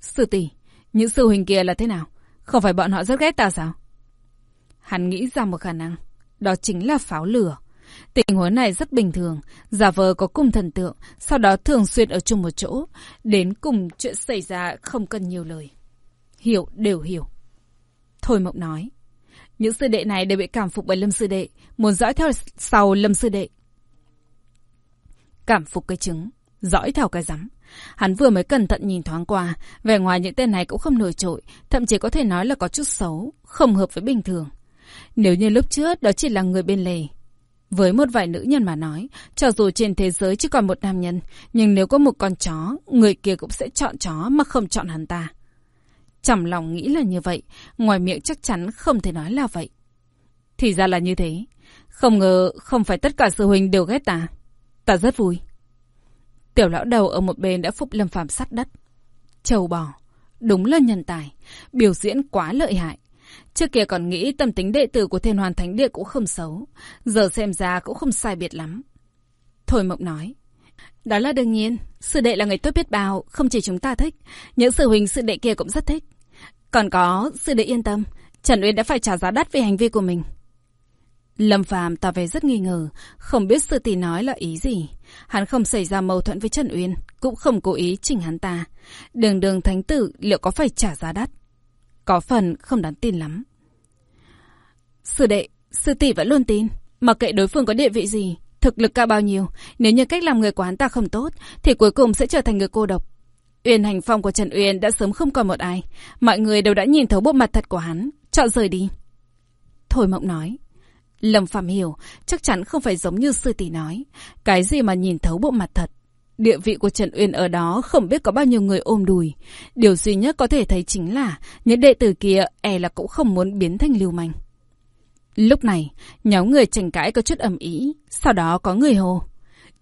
Sư tỷ, những sư huynh kia là thế nào? Không phải bọn họ rất ghét ta sao? Hắn nghĩ ra một khả năng. Đó chính là pháo lửa. Tình huống này rất bình thường. Giả vờ có cung thần tượng, sau đó thường xuyên ở chung một chỗ. Đến cùng chuyện xảy ra không cần nhiều lời. Hiểu đều hiểu. Thôi Mộng nói. Những sư đệ này đều bị cảm phục bởi Lâm sư đệ, muốn dõi theo sau Lâm sư đệ. Cảm phục cái trứng, dõi theo cái rắm. Hắn vừa mới cẩn thận nhìn thoáng qua, vẻ ngoài những tên này cũng không nổi trội, thậm chí có thể nói là có chút xấu, không hợp với bình thường. Nếu như lúc trước đó chỉ là người bên lề. Với một vài nữ nhân mà nói, cho dù trên thế giới chỉ còn một nam nhân, nhưng nếu có một con chó, người kia cũng sẽ chọn chó mà không chọn hắn ta. Trong lòng nghĩ là như vậy, ngoài miệng chắc chắn không thể nói là vậy. Thì ra là như thế. Không ngờ không phải tất cả sư huynh đều ghét ta. Ta rất vui. Tiểu lão đầu ở một bên đã phục lâm phàm sắt đất. Châu bò. Đúng là nhân tài. Biểu diễn quá lợi hại. Trước kia còn nghĩ tâm tính đệ tử của thiên hoàn thánh địa cũng không xấu. Giờ xem ra cũng không sai biệt lắm. Thôi mộng nói. Đó là đương nhiên. Sư đệ là người tốt biết bao. Không chỉ chúng ta thích. Những sư huynh sư đệ kia cũng rất thích. Còn có, sư đệ yên tâm, Trần Uyên đã phải trả giá đắt vì hành vi của mình. Lâm Phàm tỏ vẻ rất nghi ngờ, không biết sư tỷ nói là ý gì. Hắn không xảy ra mâu thuẫn với Trần Uyên, cũng không cố ý chỉnh hắn ta. Đường đường thánh tử liệu có phải trả giá đắt? Có phần không đáng tin lắm. Sư đệ, sư tỷ vẫn luôn tin, mặc kệ đối phương có địa vị gì, thực lực cao bao nhiêu, nếu như cách làm người của hắn ta không tốt, thì cuối cùng sẽ trở thành người cô độc. Uyên hành phong của Trần Uyên đã sớm không còn một ai. Mọi người đều đã nhìn thấu bộ mặt thật của hắn. Chọn rời đi. Thôi mộng nói. Lâm Phạm hiểu, chắc chắn không phải giống như sư tỷ nói. Cái gì mà nhìn thấu bộ mặt thật. Địa vị của Trần Uyên ở đó không biết có bao nhiêu người ôm đùi. Điều duy nhất có thể thấy chính là những đệ tử kia e là cũng không muốn biến thành lưu manh. Lúc này, nhóm người tranh cãi có chút ầm ý, sau đó có người hồ.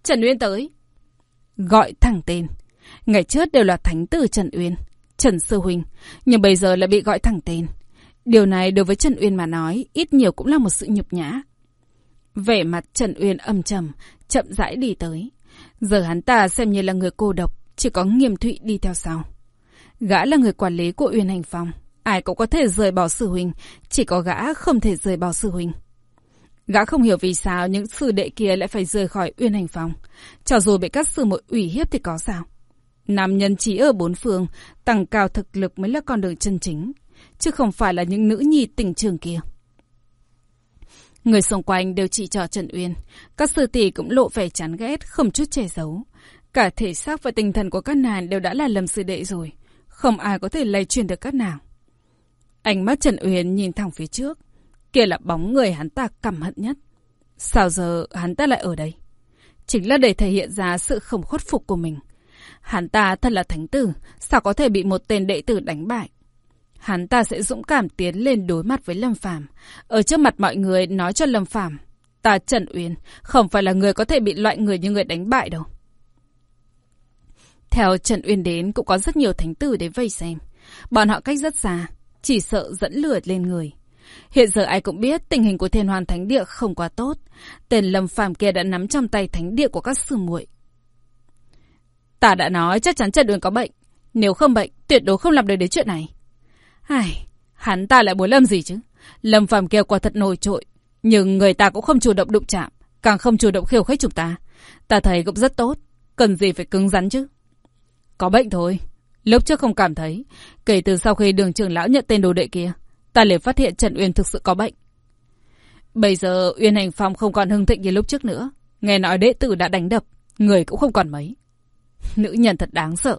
Trần Uyên tới. Gọi thẳng tên. Ngày trước đều là thánh tử Trần Uyên, Trần Sư Huynh, nhưng bây giờ lại bị gọi thẳng tên. Điều này đối với Trần Uyên mà nói, ít nhiều cũng là một sự nhục nhã. Vẻ mặt Trần Uyên âm trầm, chậm rãi đi tới. Giờ hắn ta xem như là người cô độc, chỉ có nghiêm thụy đi theo sau. Gã là người quản lý của Uyên Hành Phong. Ai cũng có thể rời bỏ sư huynh, chỉ có gã không thể rời bỏ sư huynh. Gã không hiểu vì sao những sư đệ kia lại phải rời khỏi Uyên Hành Phong. Cho dù bị các sư muội ủy hiếp thì có sao. Nam nhân chỉ ở bốn phương, tăng cao thực lực mới là con đường chân chính, chứ không phải là những nữ nhi tình trường kia. Người xung quanh đều chỉ trỏ Trần Uyên. Các sư tỷ cũng lộ vẻ chán ghét, không chút che giấu. Cả thể xác và tinh thần của các nàng đều đã là lầm sư đệ rồi. Không ai có thể lây truyền được các nàng. Ánh mắt Trần Uyên nhìn thẳng phía trước. Kia là bóng người hắn ta căm hận nhất. Sao giờ hắn ta lại ở đây? Chính là để thể hiện ra sự không khuất phục của mình. Hắn ta thật là thánh tử, sao có thể bị một tên đệ tử đánh bại? Hắn ta sẽ dũng cảm tiến lên đối mặt với Lâm Phàm, ở trước mặt mọi người nói cho Lâm Phàm, ta Trần Uyên không phải là người có thể bị loại người như người đánh bại đâu. Theo Trần Uyên đến cũng có rất nhiều thánh tử đến vây xem. Bọn họ cách rất xa, chỉ sợ dẫn lửa lên người. Hiện giờ ai cũng biết tình hình của Thiên Hoàn Thánh Địa không quá tốt. Tên Lâm Phàm kia đã nắm trong tay thánh địa của các sư muội. Ta đã nói chắc chắn Trần Uyên có bệnh. Nếu không bệnh, tuyệt đối không làm được đến chuyện này. Ai, hắn ta lại muốn làm gì chứ? Lâm Phàm kia quả thật nổi trội. Nhưng người ta cũng không chủ động đụng chạm. Càng không chủ động khiêu khích chúng ta. Ta thấy cũng rất tốt. Cần gì phải cứng rắn chứ? Có bệnh thôi. Lúc trước không cảm thấy. Kể từ sau khi đường trưởng lão nhận tên đồ đệ kia. Ta liền phát hiện Trần Uyên thực sự có bệnh. Bây giờ Uyên Hành Phong không còn hưng thịnh như lúc trước nữa. Nghe nói đệ tử đã đánh đập. Người cũng không còn mấy. Nữ nhân thật đáng sợ.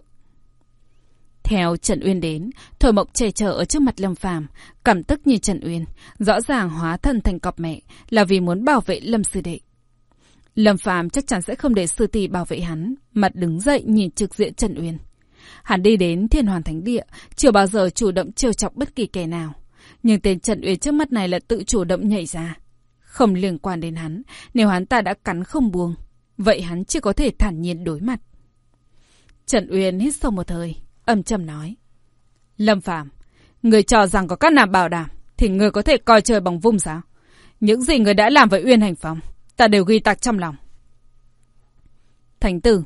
Theo Trần Uyên đến, Thôi Mộng che chở ở trước mặt Lâm Phàm, cảm tức như Trần Uyên, rõ ràng hóa thân thành cọp mẹ là vì muốn bảo vệ Lâm sư đệ. Lâm Phàm chắc chắn sẽ không để sư tỷ bảo vệ hắn, mặt đứng dậy nhìn trực diện Trần Uyên. Hắn đi đến Thiên Hoàn Thánh Địa, chưa bao giờ chủ động trêu chọc bất kỳ kẻ nào, nhưng tên Trần Uyên trước mắt này là tự chủ động nhảy ra, không liên quan đến hắn, nếu hắn ta đã cắn không buông, vậy hắn chỉ có thể thản nhiên đối mặt. Trần Uyên hít sâu một hơi, âm trầm nói. Lâm Phạm, người cho rằng có các nàng bảo đảm, thì người có thể coi trời bằng vung sao? Những gì người đã làm với Uyên Hành Phong, ta đều ghi tạc trong lòng. Thành tử,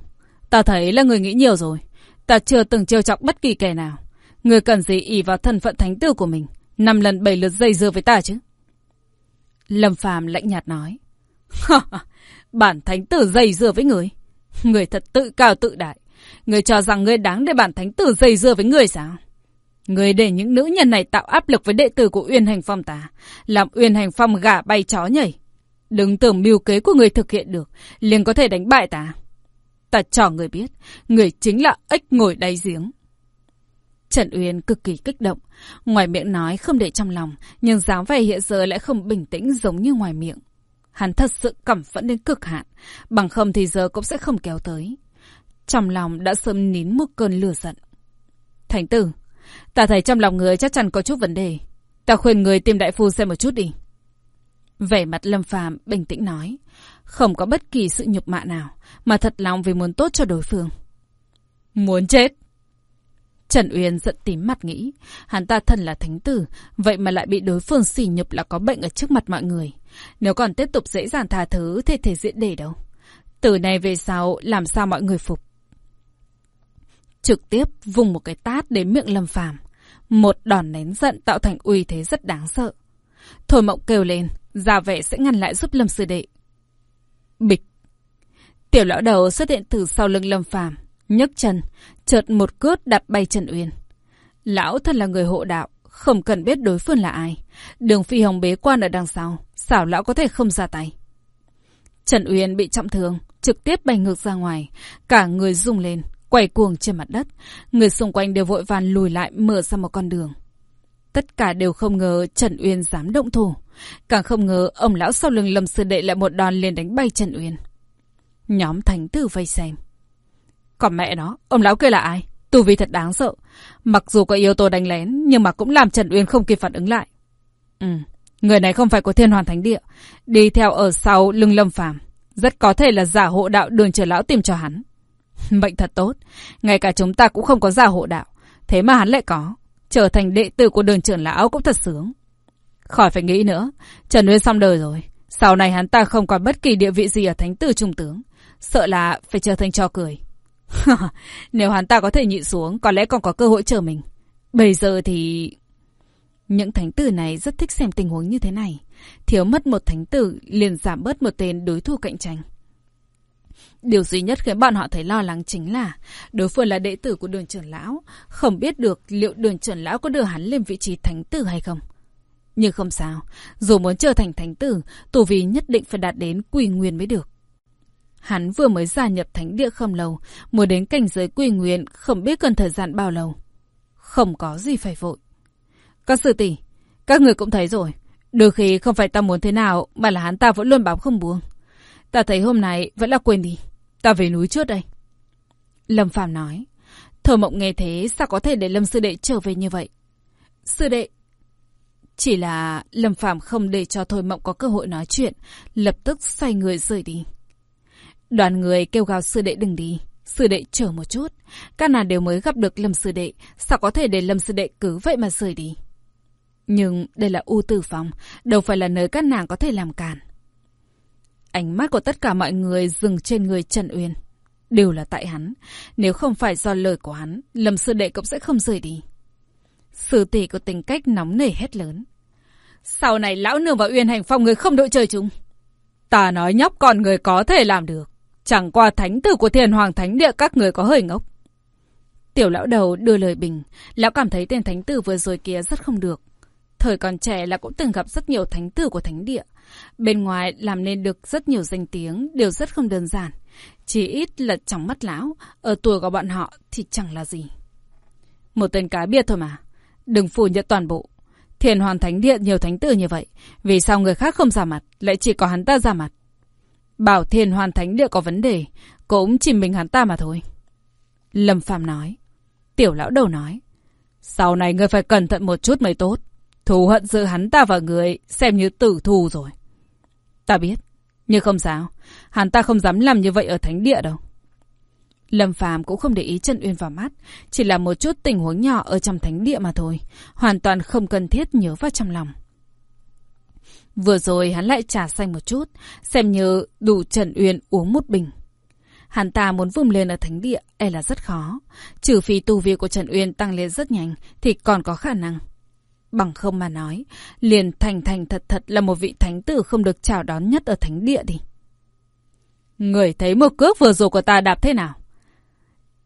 ta thấy là người nghĩ nhiều rồi. Ta chưa từng trêu chọc bất kỳ kẻ nào. Người cần gì ý vào thân phận thánh tử của mình, năm lần bảy lượt dây dưa với ta chứ? Lâm Phàm lạnh nhạt nói. Bản thánh tử dây dưa với người. Người thật tự cao tự đại. Người cho rằng người đáng để bản thánh tử dây dưa với người sao? Người để những nữ nhân này tạo áp lực với đệ tử của Uyên Hành Phong ta. Làm Uyên Hành Phong gà bay chó nhảy. Đừng tưởng mưu kế của người thực hiện được. liền có thể đánh bại ta. Ta cho người biết. Người chính là ếch ngồi đáy giếng. Trần Uyên cực kỳ kích động. Ngoài miệng nói không để trong lòng. Nhưng dáng vẻ hiện giờ lại không bình tĩnh giống như ngoài miệng. Hắn thật sự cẩm phẫn đến cực hạn. Bằng không thì giờ cũng sẽ không kéo tới. Trong lòng đã sớm nín một cơn lửa giận. Thành tử, ta thấy trong lòng người chắc chắn có chút vấn đề. Ta khuyên người tìm đại phu xem một chút đi. Vẻ mặt Lâm Phàm bình tĩnh nói. Không có bất kỳ sự nhục mạ nào, mà thật lòng vì muốn tốt cho đối phương. Muốn chết! Trần Uyên giận tím mặt nghĩ, hắn ta thân là thánh tử, vậy mà lại bị đối phương xỉ nhục là có bệnh ở trước mặt mọi người. Nếu còn tiếp tục dễ dàng tha thứ thì thể diện để đâu. Từ này về sau, làm sao mọi người phục? Trực tiếp vùng một cái tát đến miệng Lâm Phàm Một đòn nén giận tạo thành uy thế rất đáng sợ. Thôi mộng kêu lên, ra vẻ sẽ ngăn lại giúp Lâm sư đệ. Bịch. Tiểu lão đầu xuất hiện từ sau lưng Lâm Phàm nhấc chân, chợt một cước đặt bay Trần Uyên. Lão thân là người hộ đạo, không cần biết đối phương là ai. Đường phi hồng bế quan ở đằng sau, xảo lão có thể không ra tay. Trần Uyên bị trọng thương, trực tiếp bay ngược ra ngoài, cả người rung lên, quay cuồng trên mặt đất. Người xung quanh đều vội vàng lùi lại mở ra một con đường. Tất cả đều không ngờ Trần Uyên dám động thủ. Càng không ngờ ông lão sau lưng Lâm Sư Đệ lại một đòn liền đánh bay Trần Uyên. Nhóm thánh tử vây xem. Còn mẹ nó, ông lão kia là ai? Tu vi thật đáng sợ. Mặc dù có yếu tố đánh lén, nhưng mà cũng làm Trần Uyên không kịp phản ứng lại. Ừ, người này không phải của thiên hoàn thánh địa. Đi theo ở sau lưng lâm phàm. Rất có thể là giả hộ đạo đường trở lão tìm cho hắn. Mệnh thật tốt. Ngay cả chúng ta cũng không có giả hộ đạo. Thế mà hắn lại có. Trở thành đệ tử của đường trưởng lão cũng thật sướng. Khỏi phải nghĩ nữa. Trần nguyên xong đời rồi. Sau này hắn ta không còn bất kỳ địa vị gì ở thánh tử trung tướng. Sợ là phải trở thành trò cười. Nếu hắn ta có thể nhịn xuống, có lẽ còn có cơ hội chờ mình. Bây giờ thì... Những thánh tử này rất thích xem tình huống như thế này. Thiếu mất một thánh tử, liền giảm bớt một tên đối thủ cạnh tranh. Điều duy nhất khiến bọn họ thấy lo lắng chính là đối phương là đệ tử của đường trưởng lão, không biết được liệu đường trưởng lão có đưa hắn lên vị trí thánh tử hay không. Nhưng không sao, dù muốn trở thành thánh tử, tù vì nhất định phải đạt đến quỳ nguyên mới được. Hắn vừa mới gia nhập thánh địa không lâu, muốn đến cảnh giới quy nguyên không biết cần thời gian bao lâu. Không có gì phải vội. Các sư tỷ, các người cũng thấy rồi. Đôi khi không phải ta muốn thế nào mà là hắn ta vẫn luôn bám không buông. Ta thấy hôm nay vẫn là quên đi. Ta về núi trước đây. Lâm Phàm nói. Thờ mộng nghe thế sao có thể để Lâm Sư Đệ trở về như vậy? Sư Đệ. Chỉ là Lâm Phàm không để cho Thôi Mộng có cơ hội nói chuyện, lập tức xoay người rời đi. Đoàn người kêu gào sư đệ đừng đi. Sư đệ chờ một chút. Các nàng đều mới gặp được Lâm sư đệ. Sao có thể để Lâm sư đệ cứ vậy mà rời đi? Nhưng đây là U Tử Phòng. Đâu phải là nơi các nàng có thể làm cản. Ánh mắt của tất cả mọi người dừng trên người Trần Uyên. Đều là tại hắn. Nếu không phải do lời của hắn, Lâm sư đệ cũng sẽ không rời đi. Sư tỷ có tính cách nóng nảy hết lớn. Sau này lão nương và Uyên hành phong người không đội trời chúng. Ta nói nhóc con người có thể làm được. Chẳng qua thánh tử của thiền hoàng thánh địa các người có hơi ngốc. Tiểu lão đầu đưa lời bình. Lão cảm thấy tên thánh tử vừa rồi kia rất không được. Thời còn trẻ là cũng từng gặp rất nhiều thánh tử của thánh địa. Bên ngoài làm nên được rất nhiều danh tiếng, đều rất không đơn giản. Chỉ ít là trong mắt lão, ở tuổi của bọn họ thì chẳng là gì. Một tên cá biệt thôi mà. Đừng phủ nhận toàn bộ. Thiền hoàn thánh điện nhiều thánh tử như vậy. Vì sao người khác không ra mặt, lại chỉ có hắn ta ra mặt? Bảo thiền hoàn thánh địa có vấn đề, cũng chỉ mình hắn ta mà thôi. Lâm Phạm nói. Tiểu lão đầu nói. Sau này ngươi phải cẩn thận một chút mới tốt. Thù hận giữa hắn ta và người xem như tử thù rồi. Ta biết. Nhưng không sao. Hắn ta không dám làm như vậy ở thánh địa đâu. Lâm Phàm cũng không để ý Trần Uyên vào mắt, chỉ là một chút tình huống nhỏ ở trong thánh địa mà thôi, hoàn toàn không cần thiết nhớ vào trong lòng. Vừa rồi hắn lại trả xanh một chút, xem như đủ Trần Uyên uống một bình. Hắn ta muốn vùng lên ở thánh địa, e là rất khó. Trừ phi tu vi của Trần Uyên tăng lên rất nhanh, thì còn có khả năng. Bằng không mà nói, liền thành thành thật thật là một vị thánh tử không được chào đón nhất ở thánh địa đi. Người thấy một cước vừa rồi của ta đạp thế nào?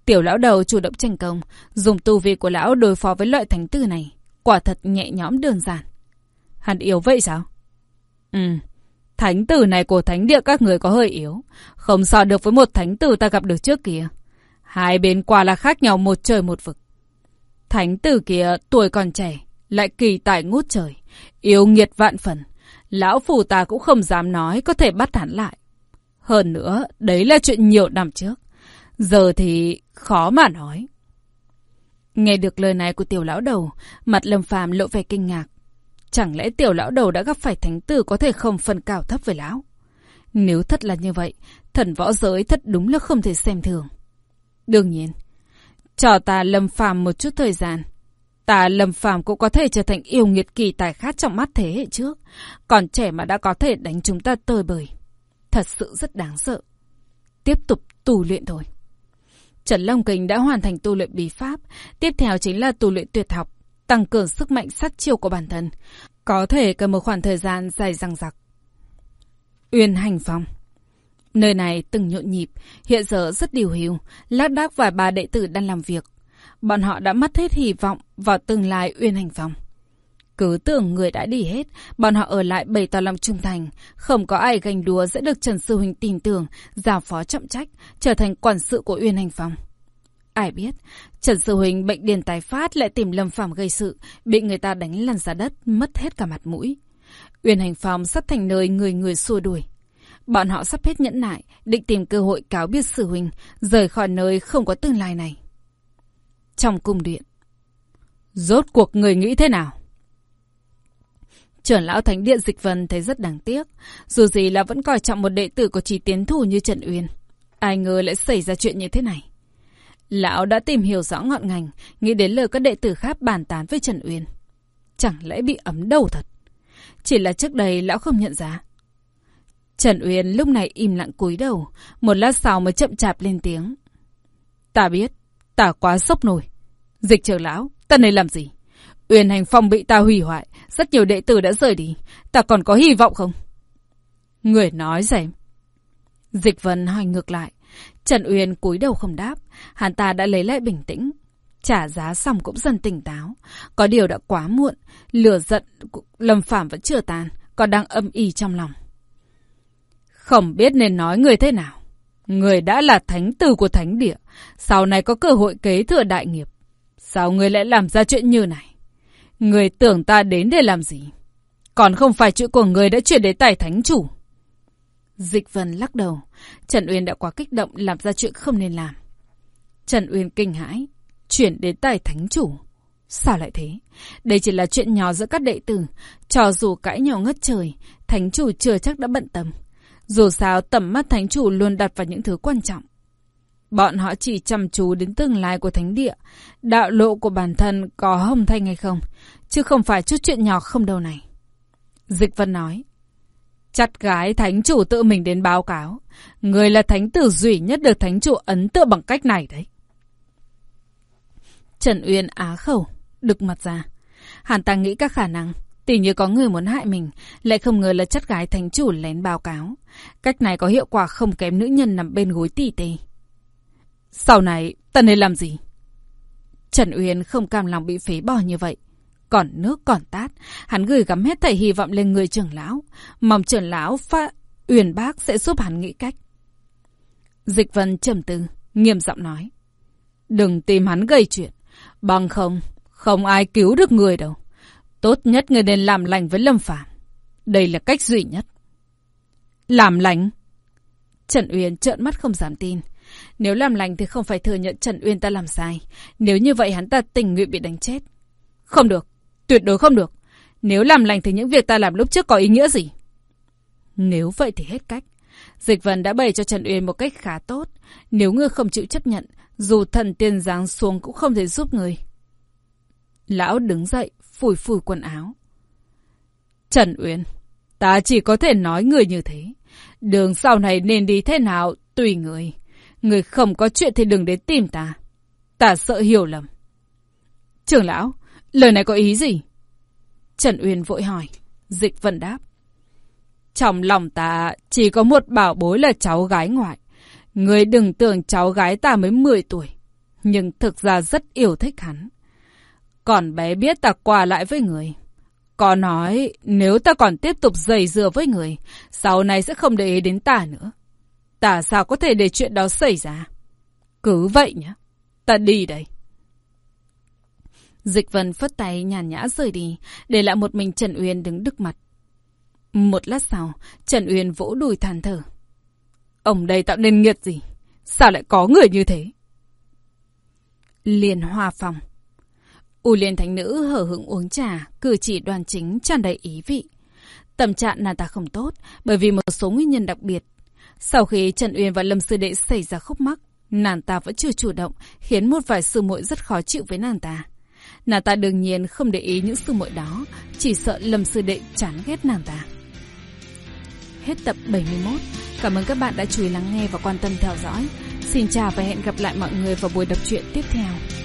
Tiểu lão đầu chủ động tranh công, dùng tu vi của lão đối phó với loại thánh tử này. Quả thật nhẹ nhõm đơn giản. Hắn yếu vậy sao? Ừ, thánh tử này của thánh địa các người có hơi yếu. Không so được với một thánh tử ta gặp được trước kia. Hai bên quả là khác nhau một trời một vực. Thánh tử kia tuổi còn trẻ, lại kỳ tài ngút trời, yêu nghiệt vạn phần. Lão phù ta cũng không dám nói có thể bắt hắn lại. Hơn nữa, đấy là chuyện nhiều năm trước. Giờ thì khó mà nói. Nghe được lời này của tiểu lão đầu, mặt lâm phàm lộ vẻ kinh ngạc. Chẳng lẽ tiểu lão đầu đã gặp phải thánh tử có thể không phân cao thấp với lão? Nếu thật là như vậy, thần võ giới thật đúng là không thể xem thường. Đương nhiên, cho ta lâm phàm một chút thời gian. Ta lâm phàm cũng có thể trở thành yêu nghiệt kỳ tài khác trong mắt thế hệ trước. Còn trẻ mà đã có thể đánh chúng ta tơi bời. Thật sự rất đáng sợ. Tiếp tục tù luyện thôi. Trần Long Kình đã hoàn thành tu luyện bí pháp, tiếp theo chính là tu luyện tuyệt học, tăng cường sức mạnh sát chiêu của bản thân, có thể cần một khoảng thời gian dài răng dặc. Uyên Hành Phong Nơi này từng nhộn nhịp, hiện giờ rất điều hiu, lác đác vài ba đệ tử đang làm việc. Bọn họ đã mất hết hy vọng vào tương lai Uyên Hành phòng Cứ tưởng người đã đi hết, bọn họ ở lại bày tỏ lòng trung thành. Không có ai gành đùa sẽ được Trần Sư Huynh tin tưởng, giao phó trọng trách, trở thành quản sự của Uyên Hành phòng Ai biết, Trần Sư Huỳnh bệnh điền tái phát lại tìm Lâm Phàm gây sự, bị người ta đánh lăn ra đất, mất hết cả mặt mũi. Uyên Hành Phòng sắp thành nơi người người xua đuổi. Bọn họ sắp hết nhẫn nại, định tìm cơ hội cáo biết Sư Huỳnh, rời khỏi nơi không có tương lai này. Trong cung điện, rốt cuộc người nghĩ thế nào? Trưởng lão Thánh Điện Dịch Vân thấy rất đáng tiếc. Dù gì là vẫn coi trọng một đệ tử của trí tiến thủ như Trần Uyên. Ai ngờ lại xảy ra chuyện như thế này. Lão đã tìm hiểu rõ ngọn ngành, nghĩ đến lời các đệ tử khác bàn tán với Trần Uyên. Chẳng lẽ bị ấm đầu thật? Chỉ là trước đây lão không nhận ra. Trần Uyên lúc này im lặng cúi đầu, một lát sau mới chậm chạp lên tiếng. Ta biết, ta quá sốc nổi. Dịch trưởng lão, ta nên làm gì? Uyên hành phong bị ta hủy hoại, rất nhiều đệ tử đã rời đi. Ta còn có hy vọng không? Người nói xem. Dịch vân hỏi ngược lại. Trần Uyên cúi đầu không đáp. Hắn ta đã lấy lại bình tĩnh. Trả giá xong cũng dần tỉnh táo. Có điều đã quá muộn. Lửa giận Lâm Phạm vẫn chưa tàn. Còn đang âm ỉ trong lòng. Không biết nên nói người thế nào. Người đã là thánh tử của thánh địa. Sau này có cơ hội kế thừa đại nghiệp. Sao người lại làm ra chuyện như này? Người tưởng ta đến để làm gì? Còn không phải chuyện của người đã chuyển đến tài thánh chủ. Dịch Vân lắc đầu. Trần Uyên đã quá kích động làm ra chuyện không nên làm. Trần Uyên kinh hãi. Chuyển đến tài thánh chủ. Sao lại thế? Đây chỉ là chuyện nhỏ giữa các đệ tử. Cho dù cãi nhau ngất trời, thánh chủ chưa chắc đã bận tâm. Dù sao tầm mắt thánh chủ luôn đặt vào những thứ quan trọng. Bọn họ chỉ chăm chú đến tương lai của thánh địa. Đạo lộ của bản thân có hồng thanh hay không? Chứ không phải chút chuyện nhỏ không đâu này. Dịch Vân nói. Chặt gái thánh chủ tự mình đến báo cáo. Người là thánh tử duy nhất được thánh chủ ấn tượng bằng cách này đấy. Trần Uyên á khẩu, đực mặt ra. Hàn ta nghĩ các khả năng. Tỉ như có người muốn hại mình, lại không ngờ là chất gái thánh chủ lén báo cáo. Cách này có hiệu quả không kém nữ nhân nằm bên gối tỷ tê. Sau này, ta nên làm gì? Trần Uyên không cam lòng bị phế bỏ như vậy. Còn nước còn tát, hắn gửi gắm hết thảy hy vọng lên người trưởng lão. Mong trưởng lão pha Uyên bác sẽ giúp hắn nghĩ cách. Dịch vân trầm tư, nghiêm giọng nói. Đừng tìm hắn gây chuyện. Bằng không, không ai cứu được người đâu. Tốt nhất người nên làm lành với Lâm Phàm Đây là cách duy nhất. Làm lành? Trần Uyên trợn mắt không dám tin. Nếu làm lành thì không phải thừa nhận Trần Uyên ta làm sai. Nếu như vậy hắn ta tình nguyện bị đánh chết. Không được. Tuyệt đối không được. Nếu làm lành thì những việc ta làm lúc trước có ý nghĩa gì? Nếu vậy thì hết cách. Dịch vân đã bày cho Trần Uyên một cách khá tốt. Nếu ngươi không chịu chấp nhận, dù thần tiên giáng xuống cũng không thể giúp người. Lão đứng dậy, phủi phủi quần áo. Trần Uyên, ta chỉ có thể nói người như thế. Đường sau này nên đi thế nào, tùy người. Người không có chuyện thì đừng đến tìm ta. Ta sợ hiểu lầm. Trưởng lão, lời này có ý gì? Trần Uyên vội hỏi. Dịch vận đáp. Trong lòng ta chỉ có một bảo bối là cháu gái ngoại. Người đừng tưởng cháu gái ta mới 10 tuổi. Nhưng thực ra rất yêu thích hắn. Còn bé biết ta qua lại với người. Có nói nếu ta còn tiếp tục dày dừa với người, sau này sẽ không để ý đến ta nữa. Ta sao có thể để chuyện đó xảy ra? Cứ vậy nhá. Ta đi đây. Dịch vân phất tay nhàn nhã rời đi, để lại một mình Trần Uyên đứng đực mặt. Một lát sau, Trần Uyên vỗ đùi than thở. Ông đây tạo nên nghiệt gì? Sao lại có người như thế? Liên hoa phòng. U liên thánh nữ hở hững uống trà, cử chỉ đoàn chính tràn đầy ý vị. Tâm trạng nàng ta không tốt, bởi vì một số nguyên nhân đặc biệt sau khi Trần Uyên và Lâm Sư Đệ xảy ra khúc mắc, nàng ta vẫn chưa chủ động, khiến một vài sư muội rất khó chịu với nàng ta. Nàng ta đương nhiên không để ý những sư muội đó, chỉ sợ Lâm Sư Đệ chán ghét nàng ta. Hết tập 71. Cảm ơn các bạn đã chú ý lắng nghe và quan tâm theo dõi. Xin chào và hẹn gặp lại mọi người vào buổi đọc truyện tiếp theo.